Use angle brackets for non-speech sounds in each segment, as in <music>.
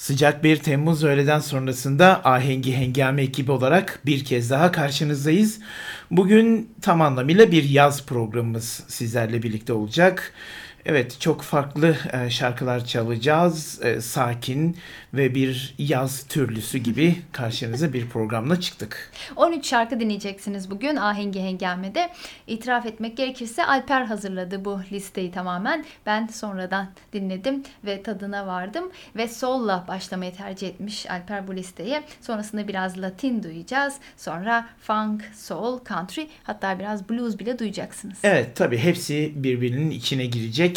Sıcak bir Temmuz öğleden sonrasında Ahengi Hengame ekibi olarak bir kez daha karşınızdayız. Bugün tam anlamıyla bir yaz programımız sizlerle birlikte olacak. Evet çok farklı e, şarkılar çalacağız. E, sakin ve bir yaz türlüsü gibi <laughs> karşınıza bir programla çıktık. 13 şarkı dinleyeceksiniz bugün Ahengi Hengame'de. İtiraf etmek gerekirse Alper hazırladı bu listeyi tamamen. Ben sonradan dinledim ve tadına vardım. Ve soul'la başlamayı tercih etmiş Alper bu listeye. Sonrasında biraz Latin duyacağız. Sonra funk, soul, country hatta biraz blues bile duyacaksınız. Evet tabii hepsi birbirinin içine girecek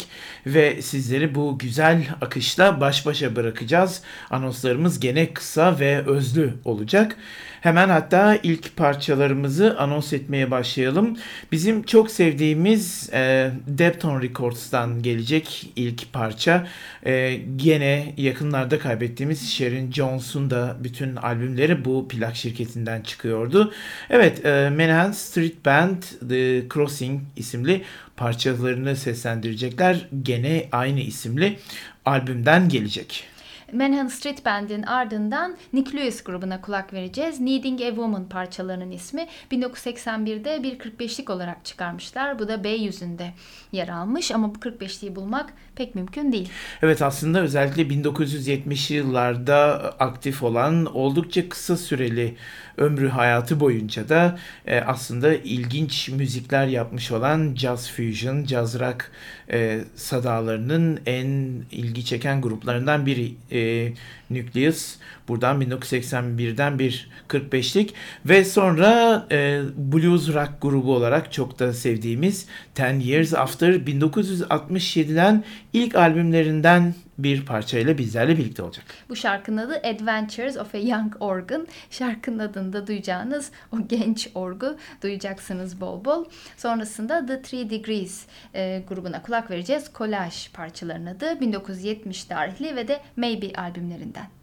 ve sizleri bu güzel akışla baş başa bırakacağız. Anonslarımız gene kısa ve özlü olacak. Hemen hatta ilk parçalarımızı anons etmeye başlayalım. Bizim çok sevdiğimiz e, Depton Records'tan gelecek ilk parça. E, gene yakınlarda kaybettiğimiz Sharon Jones'un da bütün albümleri bu plak şirketinden çıkıyordu. Evet, e, Manhattan Street Band The Crossing isimli parçalarını seslendirecekler. Gene aynı isimli albümden gelecek. Manhattan Street Band'in ardından Nick Lewis grubuna kulak vereceğiz. Needing a Woman parçalarının ismi 1981'de bir 45'lik olarak çıkarmışlar. Bu da B yüzünde yer almış ama bu 45'liği bulmak pek mümkün değil. Evet aslında özellikle 1970'li yıllarda aktif olan oldukça kısa süreli ömrü hayatı boyunca da e, aslında ilginç müzikler yapmış olan Jazz Fusion, Jazz Rock e, sadalarının en ilgi çeken gruplarından biri e, Nucleus. Buradan 1981'den bir 45'lik ve sonra e, blues rock grubu olarak çok da sevdiğimiz Ten Years After 1967'den ilk albümlerinden bir parçayla bizlerle birlikte olacak. Bu şarkının adı Adventures of a Young Organ. Şarkının adında duyacağınız o genç orgu duyacaksınız bol bol. Sonrasında The Three Degrees e, grubuna kulak vereceğiz. Collage parçalarının adı 1970 tarihli ve de Maybe albümlerinden.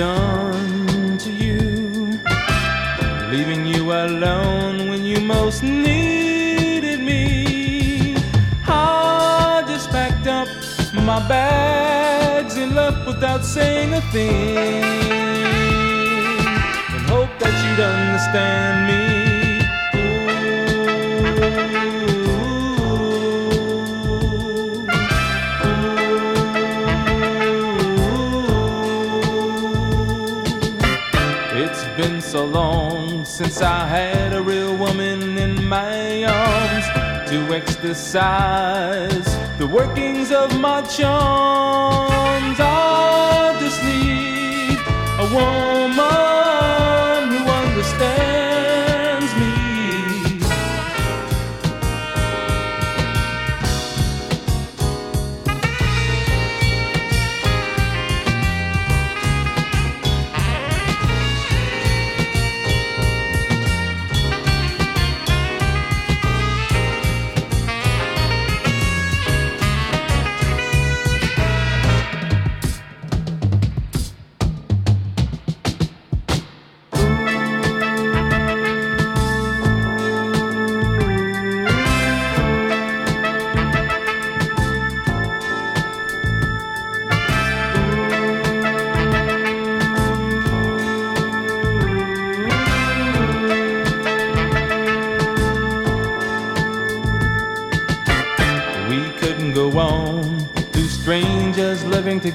done to you, leaving you alone when you most needed me. I just packed up my bags and left without saying a thing.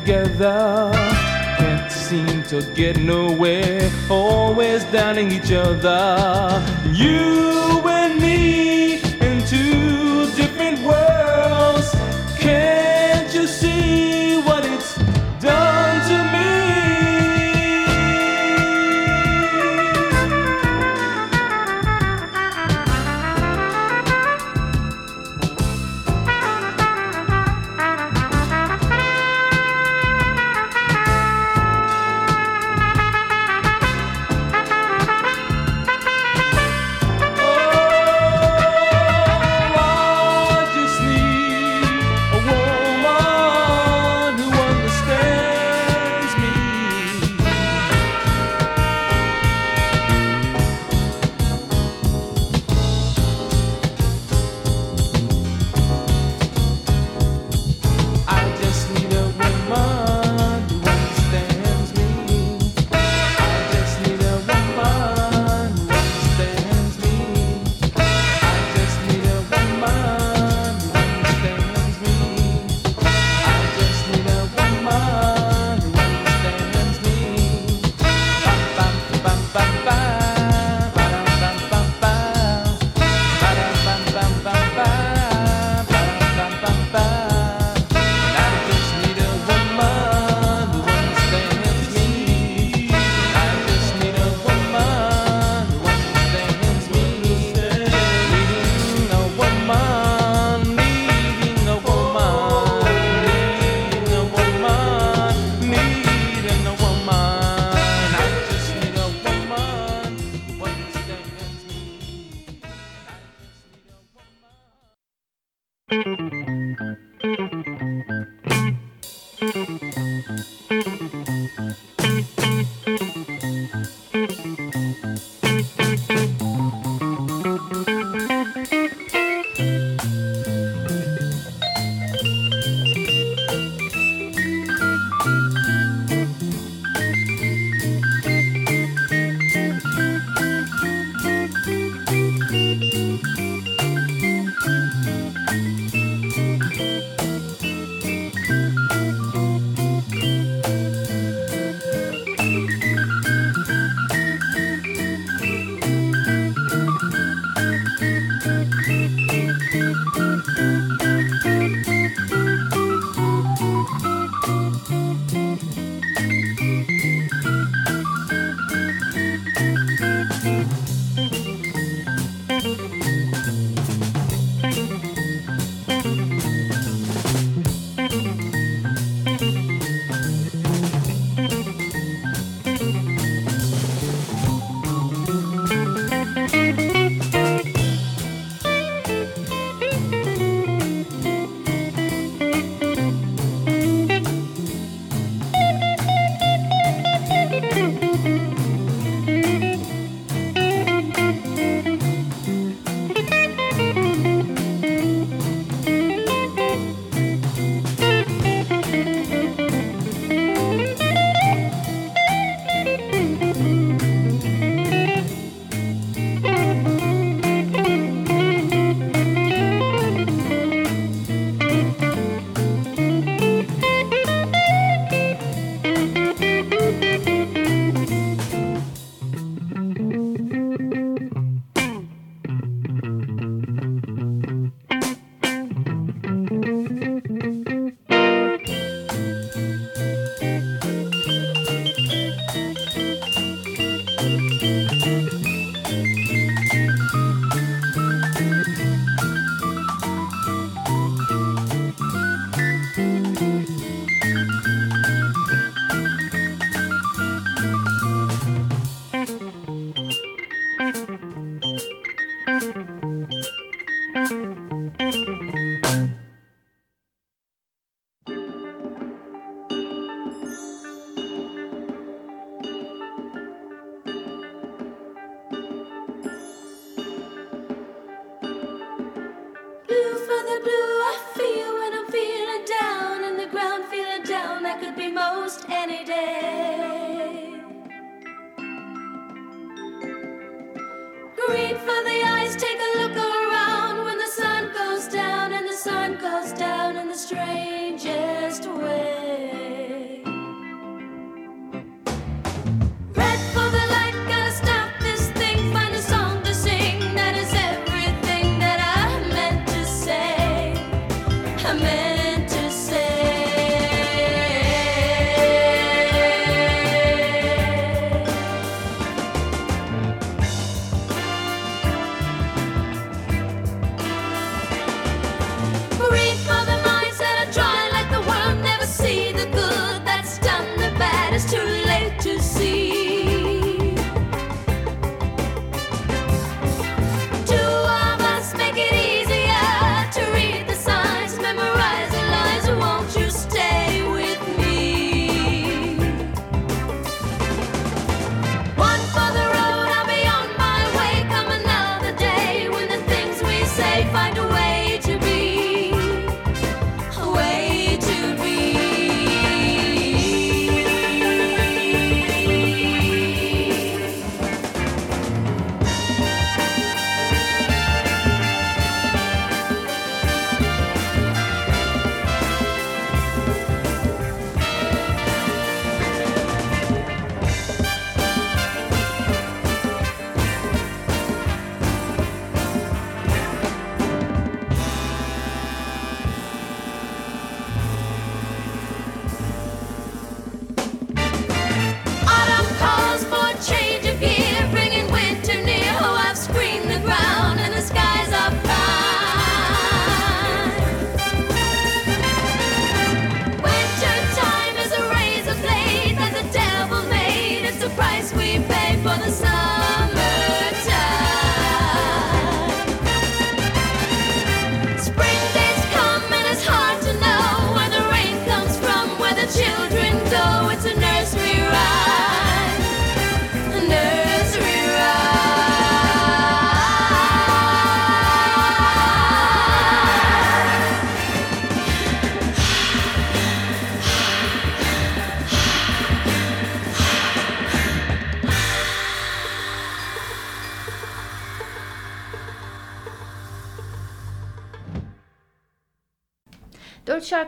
together. Can't seem to get nowhere, always doubting each other. You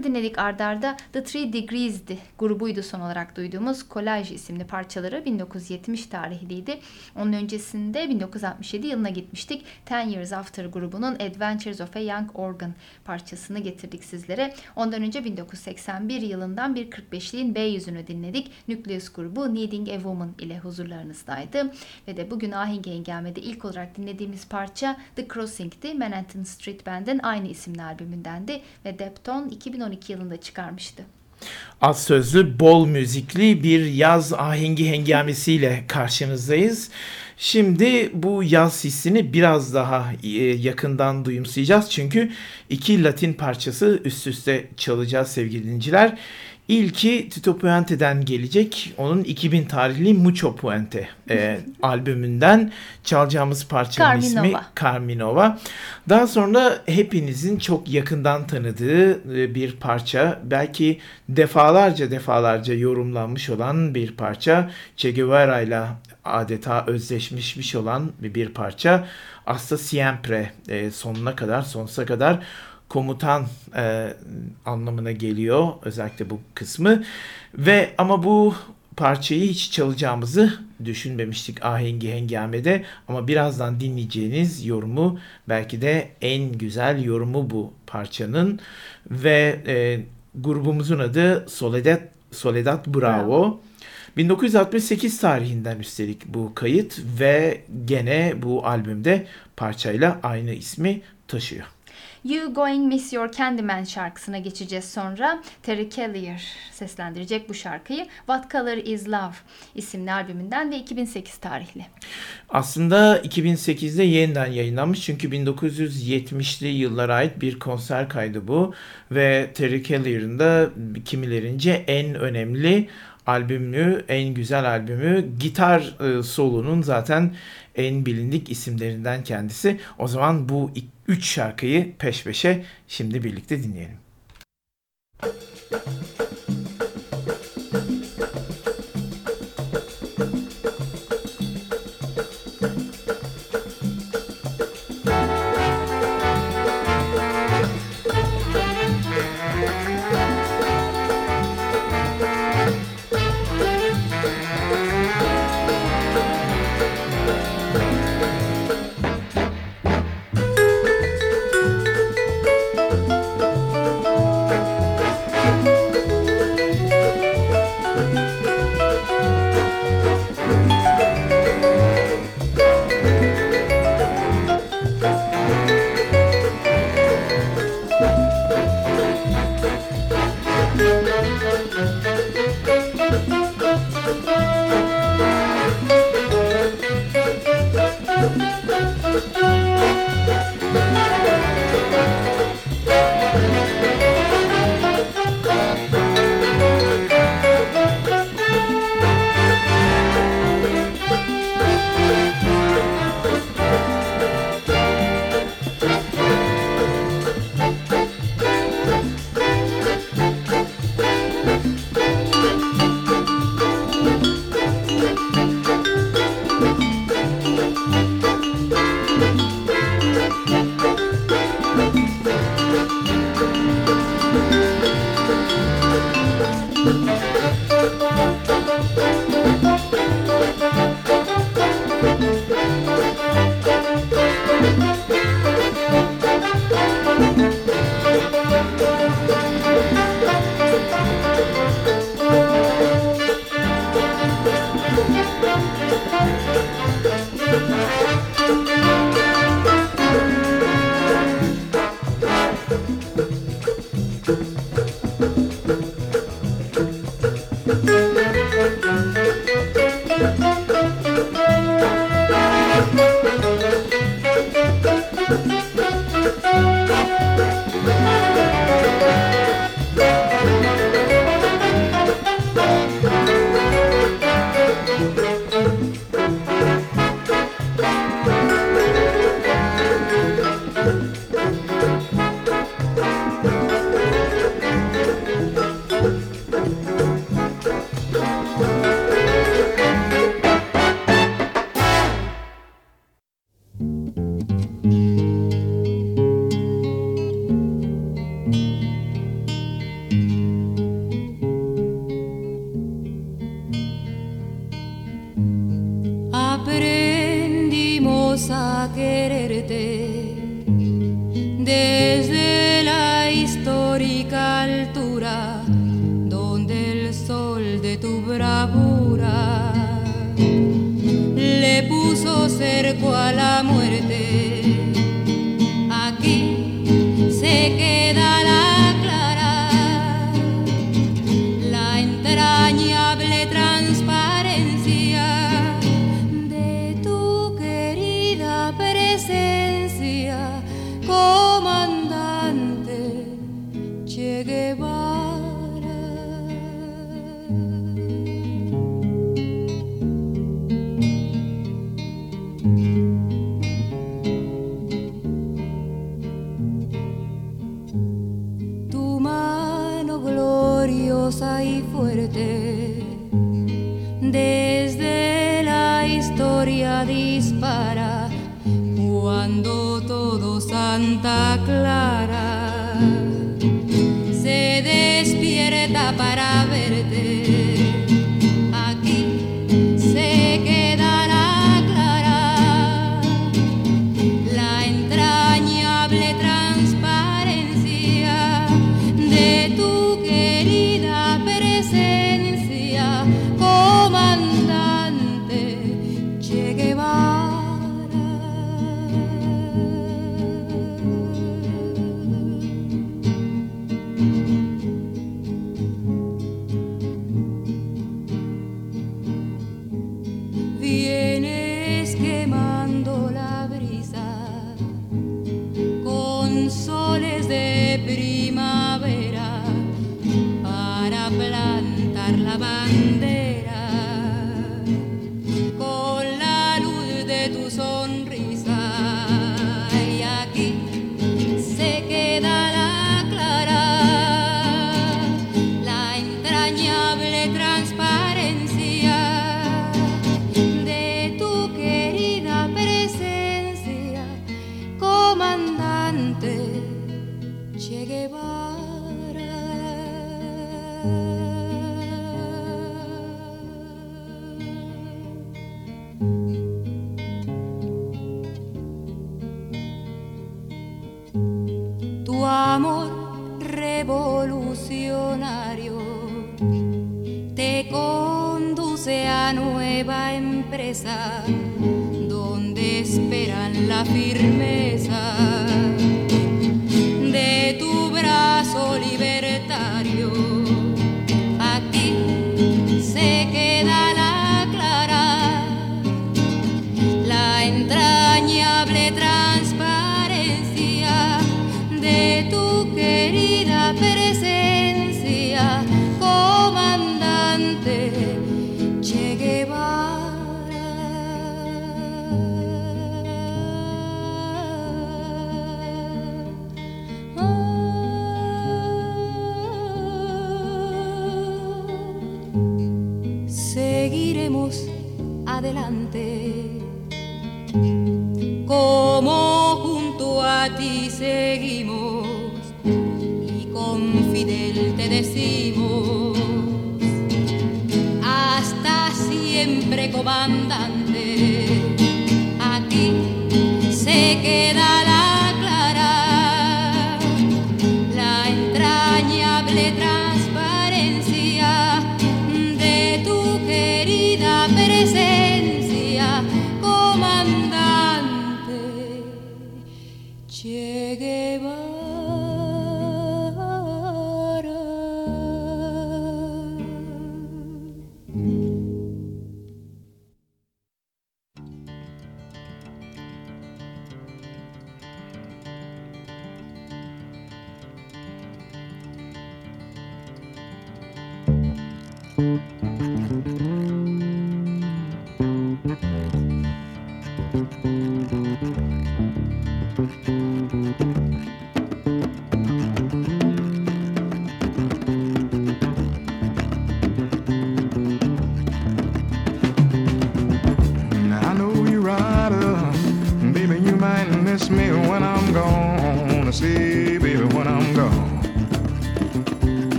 şarkı dinledik ardarda. The Three Degrees'di. Grubuydu son olarak duyduğumuz Collage isimli parçaları 1970 tarihliydi. Onun öncesinde 1967 yılına gitmiştik. Ten Years After grubunun Adventures of a Young Organ parçasını getirdik sizlere. Ondan önce 1981 yılından bir 45'liğin B yüzünü dinledik. Nucleus grubu Needing a Woman ile huzurlarınızdaydı. Ve de bugün Ahenk Engelme'de ilk olarak dinlediğimiz parça The Crossing'di. Manhattan Street Band'in aynı isimli albümündendi ve Depton 2012 yılında çıkarmıştı. Az sözlü, bol müzikli bir yaz ahengi hengamesiyle karşınızdayız. Şimdi bu yaz hissini biraz daha e, yakından duyumsayacağız. Çünkü iki Latin parçası üst üste çalacağız sevgili dinleyiciler. İlki Tito Puente'den gelecek. Onun 2000 tarihli Mucho Puente e, <laughs> albümünden çalacağımız parçanın ismi Carminova. Carminova. Daha sonra hepinizin çok yakından tanıdığı e, bir parça. Belki defalarca defalarca yorumlanmış olan bir parça. Che Guevara ile adeta özdeşmişmiş olan bir, bir parça. Hasta siempre e, sonuna kadar, sonsuza kadar komutan e, anlamına geliyor özellikle bu kısmı ve ama bu parçayı hiç çalacağımızı düşünmemiştik ahengi hengamede ama birazdan dinleyeceğiniz yorumu belki de en güzel yorumu bu parçanın ve e, grubumuzun adı Soledad Soledad Bravo. Bravo. 1968 tarihinden üstelik bu kayıt ve gene bu albümde parçayla aynı ismi taşıyor. You Going Miss Your Candyman şarkısına geçeceğiz sonra. Terry Callier seslendirecek bu şarkıyı. What Color Is Love isimli albümünden ve 2008 tarihli. Aslında 2008'de yeniden yayınlanmış çünkü 1970'li yıllara ait bir konser kaydı bu ve Terry Callier'ın da kimilerince en önemli albümü, en güzel albümü, gitar e, solunun zaten en bilindik isimlerinden kendisi. O zaman bu 3 şarkıyı peş peşe şimdi birlikte dinleyelim. Aprendimos le puso cerco a la muerte. seguimos y con Fidel te decimos, hasta siempre comandante, aquí se queda.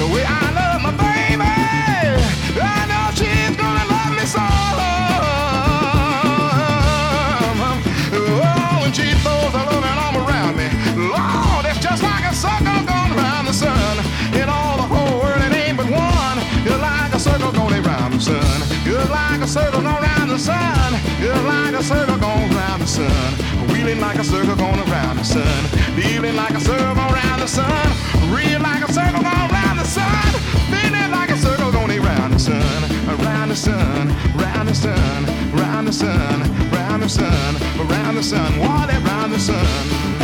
the way I love my baby. I know she's gonna love me. Oh, when she throws her loving arm around me, Lord, it's just like a circle going around the sun. In all the whole world, it ain't but one. Like a circle around the sun. Good like a circle going the sun. Like a circle the sun. Wheeling like a circle the sun. Like a circle the sun. Like a circle around Feeling like a circle going round the sun. Around the sun, round the sun, round the sun, round the sun, around the sun, all around the sun.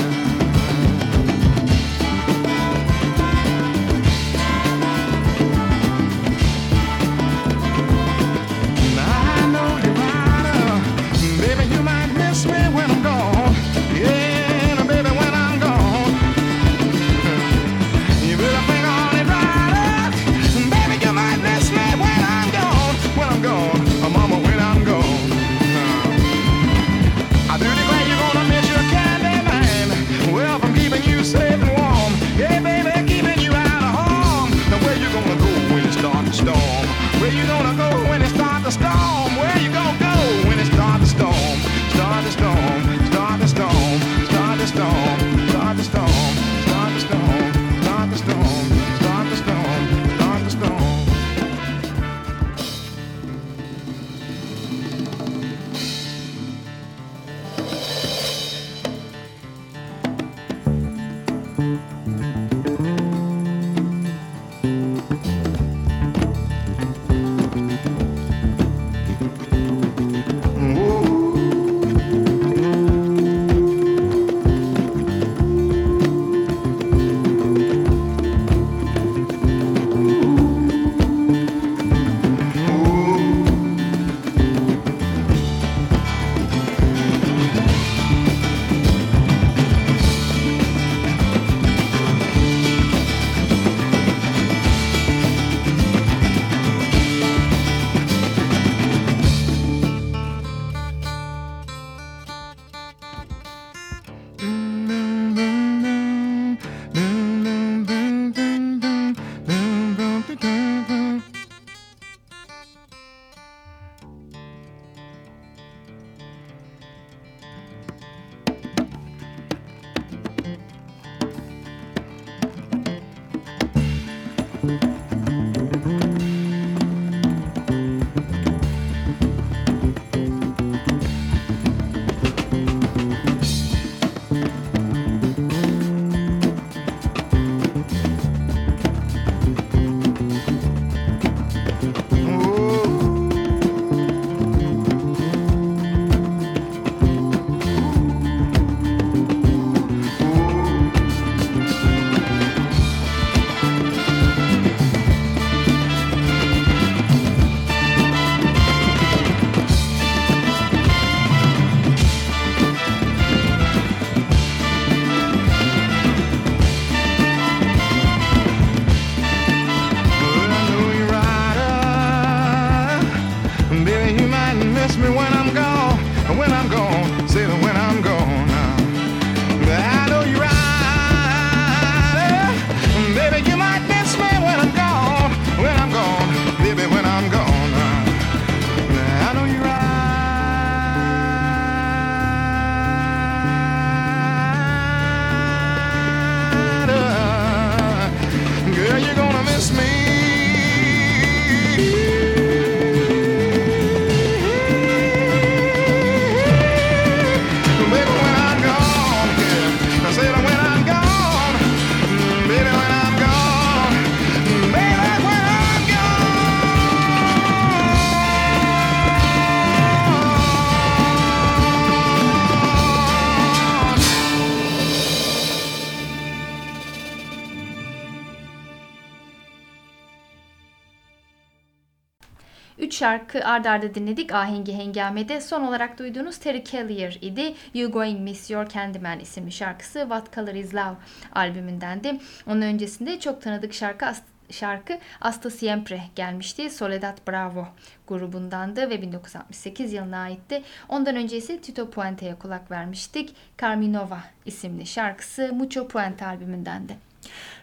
Şarkı ard arda dinledik Ahengi Hengame'de. Son olarak duyduğunuz Terry Callier idi. You Going Miss Your Candyman isimli şarkısı What Color Is Love albümündendi. Onun öncesinde çok tanıdık şarkı şarkı Hasta Siempre gelmişti. Soledad Bravo grubundandı ve 1968 yılına aitti. Ondan önce ise Tito Puente'ye kulak vermiştik. Carminova isimli şarkısı Mucho Puente albümündendi.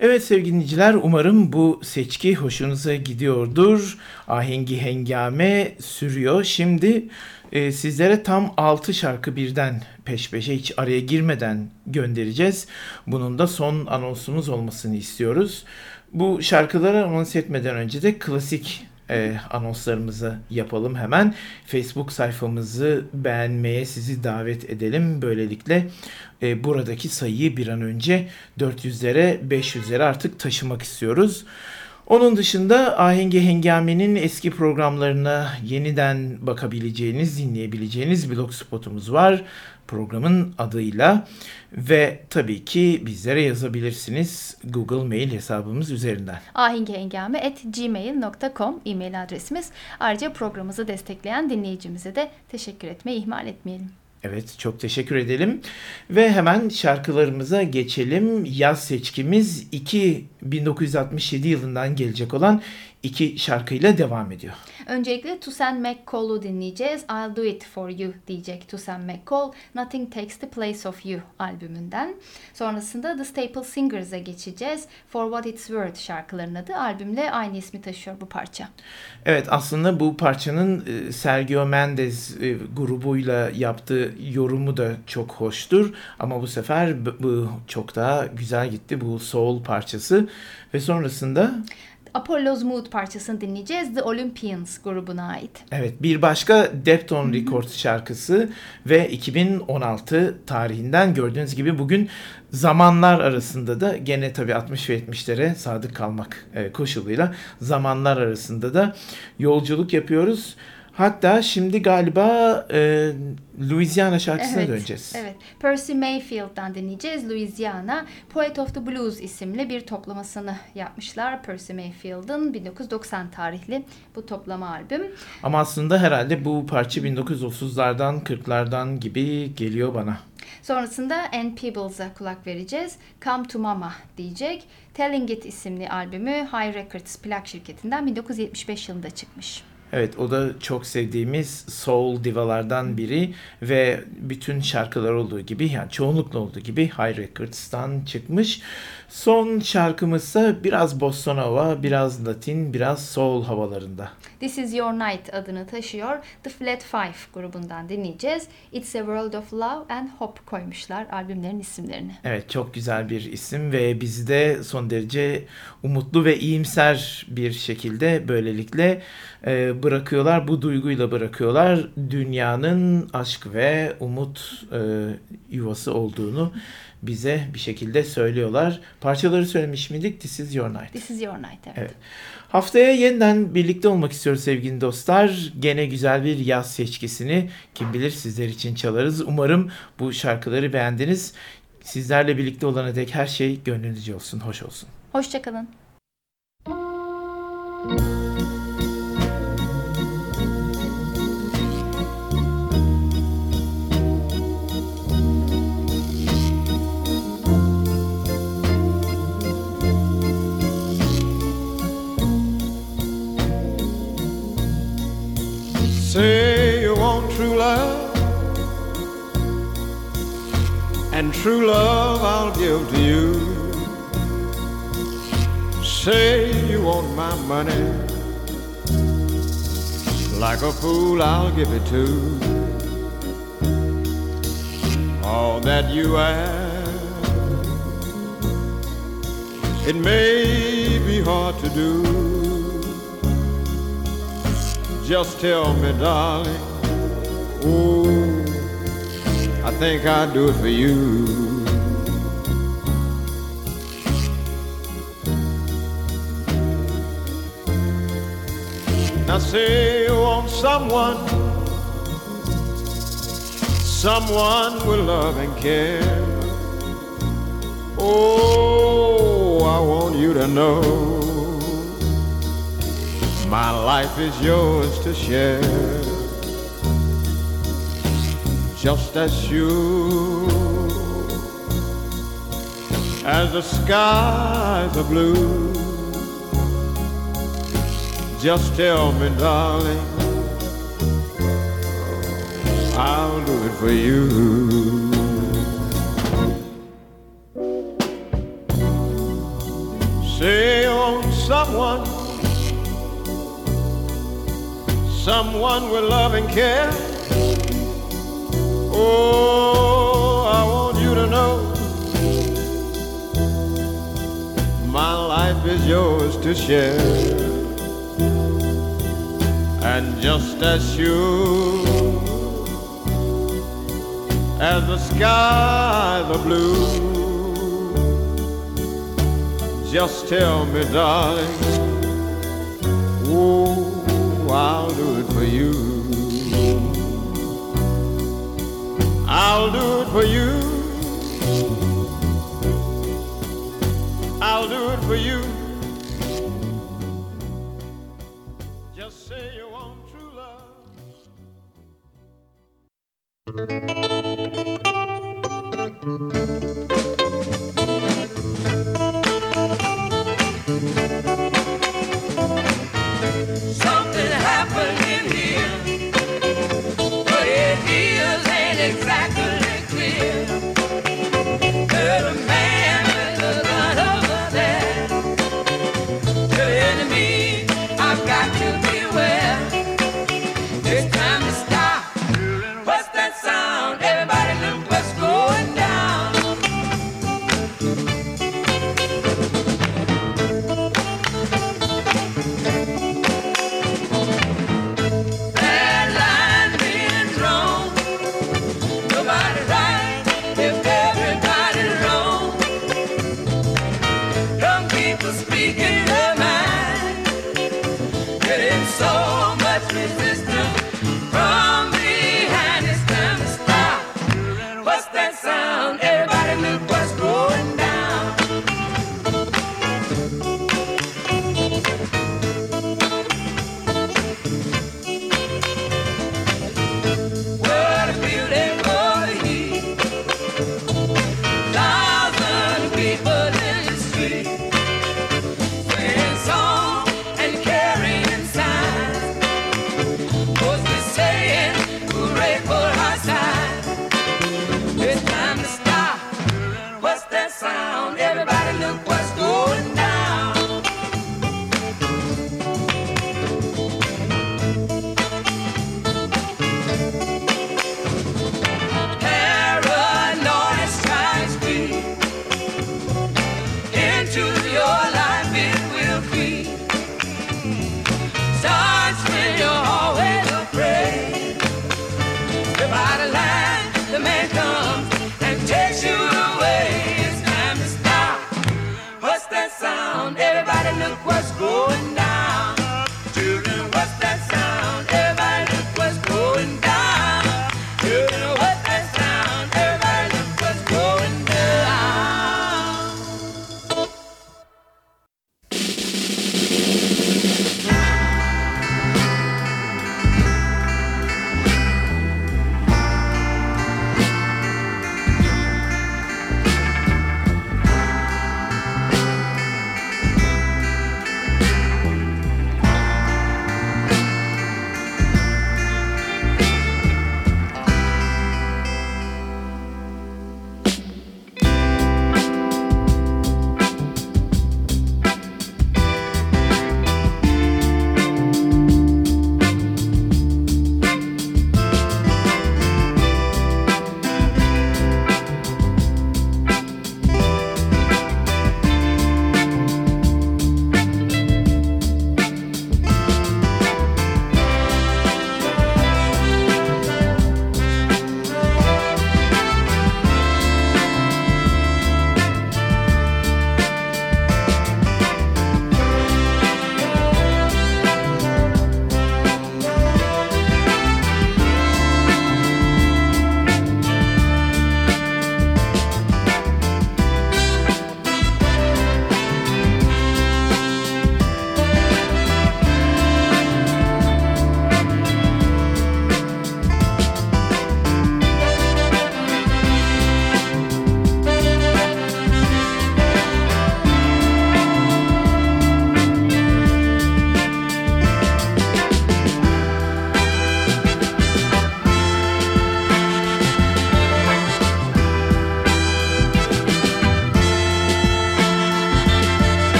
Evet sevgili dinleyiciler umarım bu seçki hoşunuza gidiyordur. Ahengi hengame sürüyor. Şimdi e, sizlere tam 6 şarkı birden peş peşe hiç araya girmeden göndereceğiz. Bunun da son anonsumuz olmasını istiyoruz. Bu şarkıları anons etmeden önce de klasik e, anonslarımızı yapalım hemen. Facebook sayfamızı beğenmeye sizi davet edelim. Böylelikle e, buradaki sayıyı bir an önce 400'lere 500'lere artık taşımak istiyoruz. Onun dışında Ahengi Hengami'nin eski programlarına yeniden bakabileceğiniz, dinleyebileceğiniz blog spotumuz var programın adıyla ve tabii ki bizlere yazabilirsiniz Google Mail hesabımız üzerinden. ahingihengame.gmail.com e-mail adresimiz. Ayrıca programımızı destekleyen dinleyicimize de teşekkür etmeyi ihmal etmeyelim. Evet çok teşekkür edelim. Ve hemen şarkılarımıza geçelim. Yaz seçkimiz 2 1967 yılından gelecek olan iki şarkıyla devam ediyor. Öncelikle Toussaint McCall'u dinleyeceğiz. I'll Do It For You diyecek Toussaint McCall. Nothing Takes the Place of You albümünden. Sonrasında The Staple Singers'a geçeceğiz. For What It's Worth şarkıların adı. Albümle aynı ismi taşıyor bu parça. Evet aslında bu parçanın e, Sergio Mendes e, grubuyla yaptığı yorumu da çok hoştur. Ama bu sefer bu çok daha güzel gitti bu soul parçası. Ve sonrasında Apollo's Mood parçasını dinleyeceğiz. The Olympians grubuna ait. Evet bir başka Defton Records şarkısı ve 2016 tarihinden gördüğünüz gibi bugün zamanlar arasında da gene tabii 60 ve 70'lere sadık kalmak e, koşuluyla zamanlar arasında da yolculuk yapıyoruz. Hatta şimdi galiba e, Louisiana şarkısına döneceğiz. Evet. Percy Mayfield'dan dinleyeceğiz. Louisiana Poet of the Blues isimli bir toplamasını yapmışlar. Percy Mayfield'ın 1990 tarihli bu toplama albüm. Ama aslında herhalde bu parça 1930'lardan 40'lardan gibi geliyor bana. Sonrasında Ann Peebles'a kulak vereceğiz. Come to Mama diyecek. Telling It isimli albümü High Records plak şirketinden 1975 yılında çıkmış. Evet o da çok sevdiğimiz soul divalardan biri ve bütün şarkılar olduğu gibi yani çoğunlukla olduğu gibi High Records'tan çıkmış. Son şarkımızsa biraz bossa nova, biraz latin, biraz soul havalarında. This Is Your Night adını taşıyor. The Flat Five grubundan dinleyeceğiz. It's a World of Love and Hope koymuşlar albümlerin isimlerini. Evet çok güzel bir isim ve bizi de son derece umutlu ve iyimser bir şekilde böylelikle e, bırakıyorlar. Bu duyguyla bırakıyorlar. Dünyanın aşk ve umut e, yuvası olduğunu bize bir şekilde söylüyorlar. Parçaları söylemiş miydik? This is your night. This Is Your Night evet. Evet. Haftaya yeniden birlikte olmak istiyoruz sevgili dostlar. Gene güzel bir yaz seçkisini kim bilir sizler için çalarız. Umarım bu şarkıları beğendiniz. Sizlerle birlikte olana dek her şey gönlünüzce olsun, hoş olsun. Hoşçakalın. Say you want true love, and true love I'll give to you. Say you want my money, like a fool I'll give it to. All that you ask, it may be hard to do. Just tell me, darling. Oh, I think I'd do it for you. Now say you want someone, someone with love and care. Oh, I want you to know my life is yours to share. Just as sure as the skies are blue. Just tell me, darling, I'll do it for you. Say on someone someone with love and care. Oh, I want you to know my life is yours to share. And just as you, as the sky, the blue, just tell me, darling. Ooh, I'll do it for you. I'll do it for you. I'll do it for you. Just say you want true love.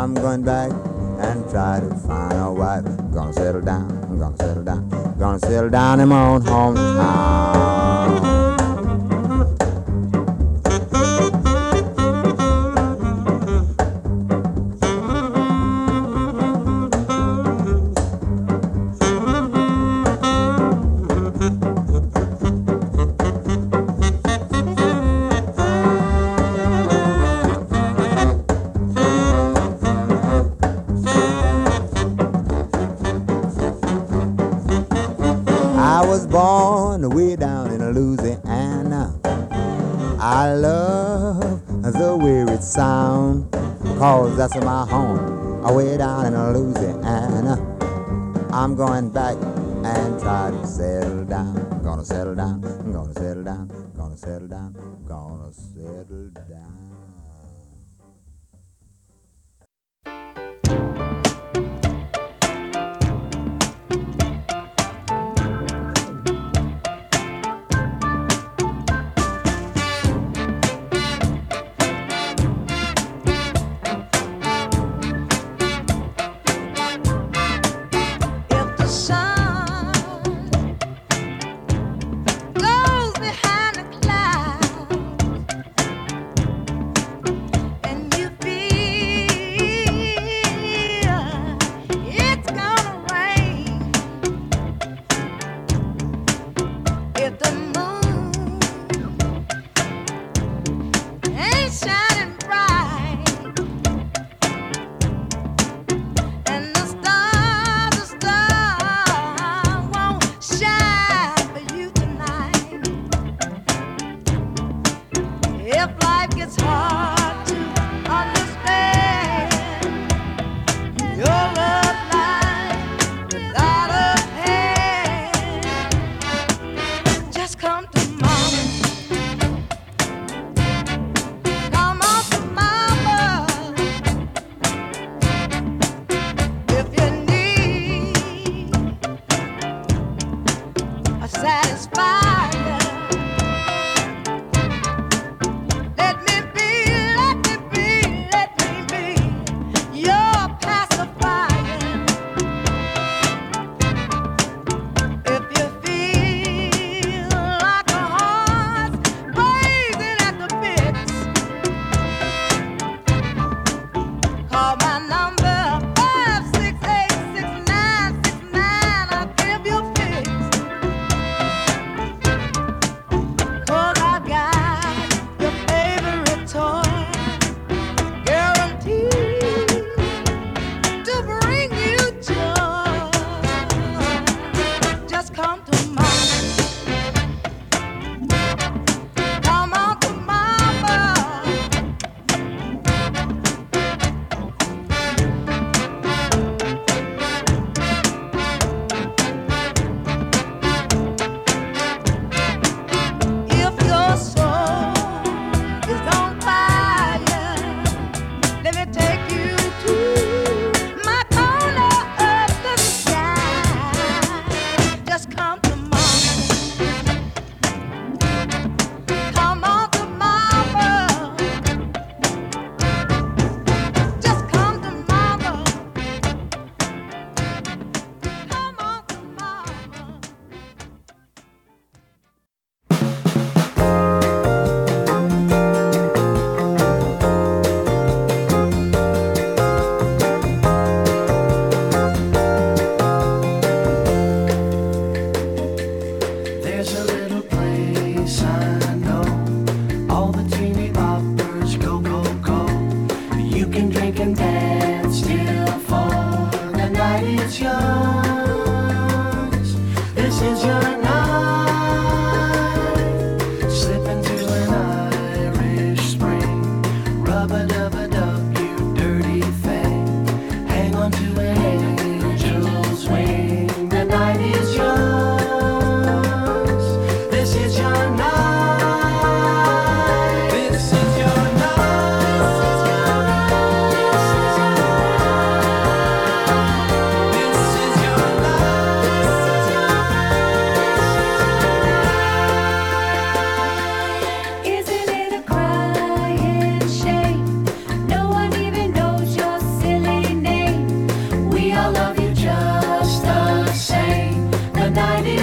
I'm going back and try to find a wife. I'm gonna settle down, I'm gonna settle down, I'm gonna settle down in my own hometown. gonna settle down. Krishna.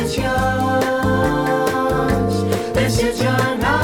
church. This is your night.